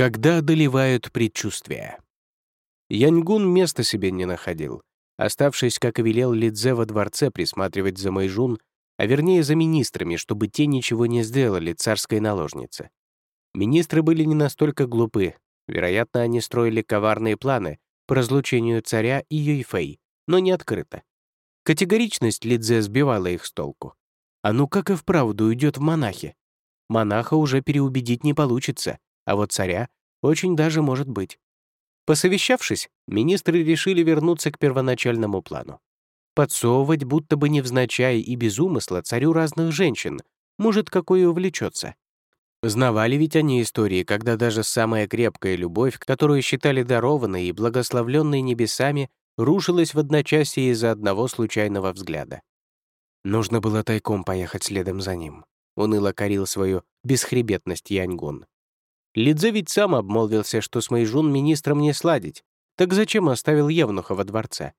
Когда одолевают предчувствия. Яньгун места себе не находил, оставшись, как и велел Лидзе во дворце, присматривать за Мэйжун, а вернее за министрами, чтобы те ничего не сделали царской наложнице. Министры были не настолько глупы, вероятно, они строили коварные планы по разлучению царя и Юйфэй, но не открыто. Категоричность Лидзе сбивала их с толку. А ну как и вправду уйдет в монахи? Монаха уже переубедить не получится, а вот царя очень даже может быть. Посовещавшись, министры решили вернуться к первоначальному плану. Подсовывать, будто бы невзначай и без умысла, царю разных женщин, может, какой увлечется. Знавали ведь они истории, когда даже самая крепкая любовь, которую считали дарованной и благословленной небесами, рушилась в одночасье из-за одного случайного взгляда. Нужно было тайком поехать следом за ним. Уныло корил свою бесхребетность Яньгун. Лидзе ведь сам обмолвился, что с Мэйжун министром не сладить. Так зачем оставил Евнуха во дворце?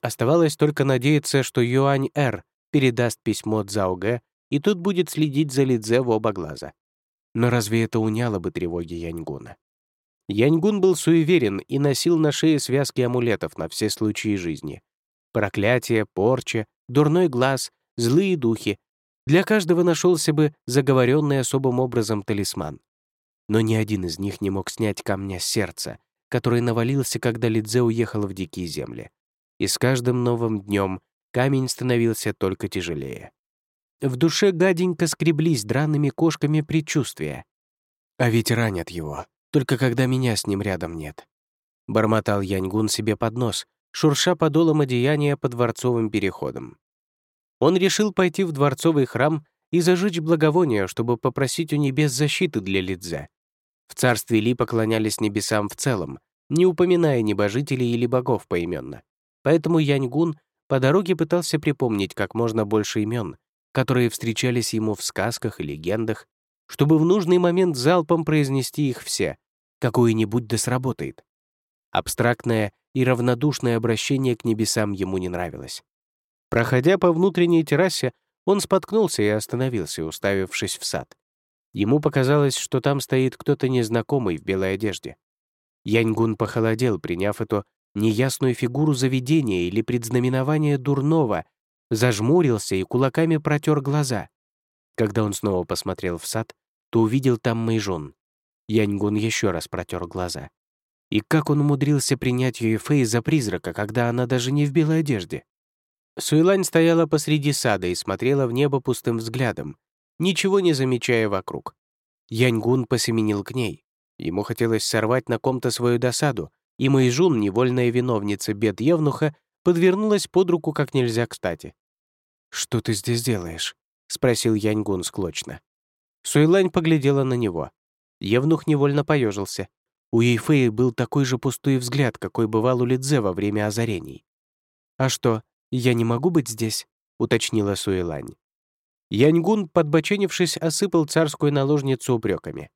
Оставалось только надеяться, что Юань-Эр передаст письмо Цзао и тут будет следить за Лидзе в оба глаза. Но разве это уняло бы тревоги Яньгуна? Яньгун был суеверен и носил на шее связки амулетов на все случаи жизни. Проклятие, порча, дурной глаз, злые духи. Для каждого нашелся бы заговоренный особым образом талисман. Но ни один из них не мог снять камня с сердца, который навалился, когда Лидзе уехал в дикие земли. И с каждым новым днем камень становился только тяжелее. В душе гаденько скреблись драными кошками предчувствия. А ведь ранят его, только когда меня с ним рядом нет. Бормотал Яньгун себе под нос, шурша подолом одеяния по дворцовым переходам. Он решил пойти в дворцовый храм и зажечь благовоние, чтобы попросить у небес защиты для Лидзе. В царстве Ли поклонялись небесам в целом, не упоминая небожителей или богов поименно. Поэтому Яньгун по дороге пытался припомнить как можно больше имен, которые встречались ему в сказках и легендах, чтобы в нужный момент залпом произнести их все, какое-нибудь да сработает. Абстрактное и равнодушное обращение к небесам ему не нравилось. Проходя по внутренней террасе, он споткнулся и остановился, уставившись в сад. Ему показалось, что там стоит кто-то незнакомый в белой одежде. Яньгун похолодел, приняв эту неясную фигуру заведения или предзнаменования дурного, зажмурился и кулаками протер глаза. Когда он снова посмотрел в сад, то увидел там Мэйжун. Яньгун еще раз протер глаза. И как он умудрился принять Юэфэй за призрака, когда она даже не в белой одежде? Суэлань стояла посреди сада и смотрела в небо пустым взглядом, ничего не замечая вокруг. Яньгун посеменил к ней. Ему хотелось сорвать на ком-то свою досаду, и Мэйжун, невольная виновница бед Евнуха, подвернулась под руку как нельзя кстати. «Что ты здесь делаешь?» — спросил Яньгун склочно. Суэлань поглядела на него. Евнух невольно поежился. У Ейфеи был такой же пустой взгляд, какой бывал у Лидзе во время озарений. «А что, я не могу быть здесь?» — уточнила Суэлань. Яньгун, подбоченившись, осыпал царскую наложницу упреками.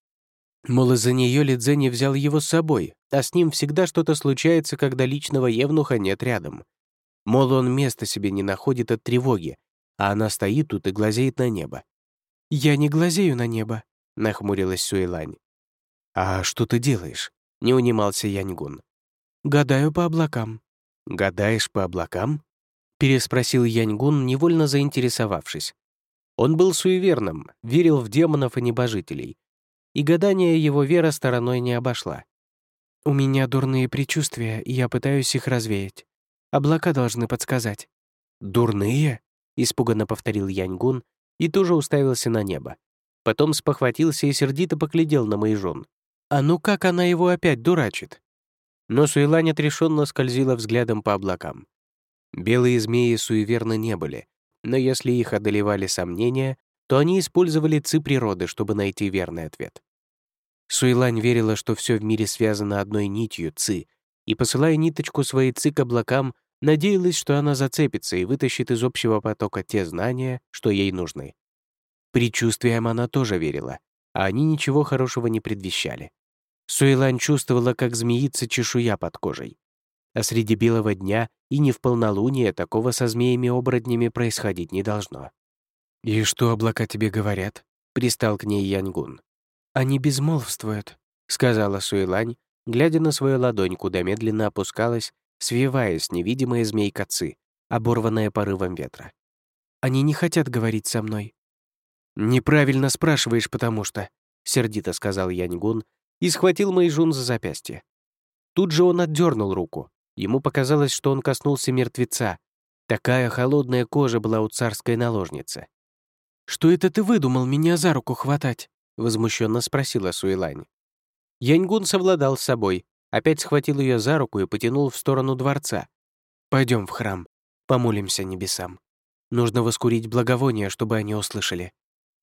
Мол, из-за нее Лидзе не взял его с собой, а с ним всегда что-то случается, когда личного евнуха нет рядом. Мол, он места себе не находит от тревоги, а она стоит тут и глазеет на небо. «Я не глазею на небо», — нахмурилась Суэлань. «А что ты делаешь?» — не унимался Яньгун. «Гадаю по облакам». «Гадаешь по облакам?» — переспросил Яньгун, невольно заинтересовавшись. Он был суеверным, верил в демонов и небожителей. И гадание его вера стороной не обошла. «У меня дурные предчувствия, и я пытаюсь их развеять. Облака должны подсказать». «Дурные?» — испуганно повторил Яньгун и тоже уставился на небо. Потом спохватился и сердито поглядел на Мэйжун. «А ну как она его опять дурачит?» Но Суэлань отрешенно скользила взглядом по облакам. Белые змеи суеверны не были, но если их одолевали сомнения, то они использовали ци природы, чтобы найти верный ответ. Суэлань верила, что все в мире связано одной нитью ци, и, посылая ниточку своей ци к облакам, надеялась, что она зацепится и вытащит из общего потока те знания, что ей нужны. Предчувствиям она тоже верила, а они ничего хорошего не предвещали. Суэлань чувствовала, как змеится чешуя под кожей а среди белого дня и не в полнолуние такого со змеями-оборотнями происходить не должно. «И что облака тебе говорят?» — пристал к ней Яньгун. «Они безмолвствуют», — сказала Суэлань, глядя на свою ладонь, куда медленно опускалась, свиваясь невидимая змейка Ци, оборванная порывом ветра. «Они не хотят говорить со мной». «Неправильно спрашиваешь, потому что...» — сердито сказал Яньгун и схватил Мэйжун за запястье. Тут же он отдернул руку. Ему показалось, что он коснулся мертвеца. Такая холодная кожа была у царской наложницы. «Что это ты выдумал меня за руку хватать?» — возмущенно спросила Суэлань. Яньгун совладал с собой, опять схватил ее за руку и потянул в сторону дворца. Пойдем в храм, помолимся небесам. Нужно воскурить благовоние, чтобы они услышали.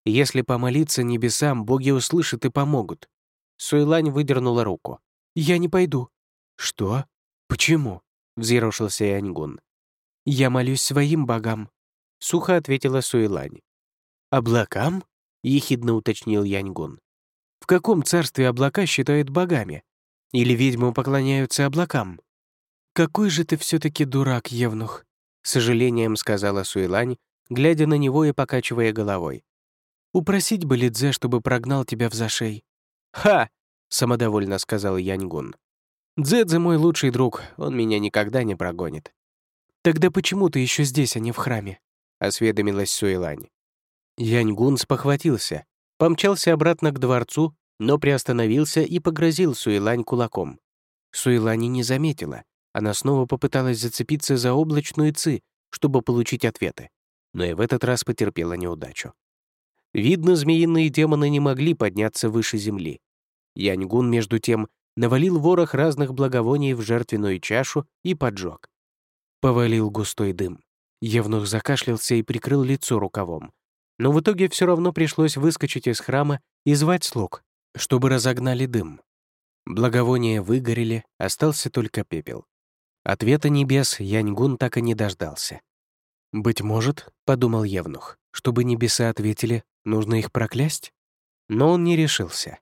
Если помолиться небесам, боги услышат и помогут». Суэлань выдернула руку. «Я не пойду». «Что? Почему?» — взъерошился Яньгун. «Я молюсь своим богам», — сухо ответила Суэлань. «Облакам?» — ехидно уточнил Яньгун. В каком царстве облака считают богами? Или ведьмы поклоняются облакам? «Какой же ты все таки дурак, Евнух!» — сожалением сказала Суэлань, глядя на него и покачивая головой. «Упросить бы Лидзе, чтобы прогнал тебя в зашей». «Ха!» — самодовольно сказал Яньгун. «Дзэдзе мой лучший друг, он меня никогда не прогонит». «Тогда почему ты еще здесь, а не в храме?» — осведомилась Суэлань. Яньгун спохватился, Помчался обратно к дворцу, но приостановился и погрозил Суэлань кулаком. Суэлани не заметила. Она снова попыталась зацепиться за облачную ци, чтобы получить ответы, но и в этот раз потерпела неудачу. Видно, змеиные демоны не могли подняться выше земли. Яньгун, между тем, навалил ворох разных благовоний в жертвенную чашу и поджег. Повалил густой дым. Евнух закашлялся и прикрыл лицо рукавом. Но в итоге все равно пришлось выскочить из храма и звать слуг, чтобы разогнали дым. Благовония выгорели, остался только пепел. Ответа небес Яньгун так и не дождался. «Быть может, — подумал Евнух, — чтобы небеса ответили, нужно их проклясть?» Но он не решился.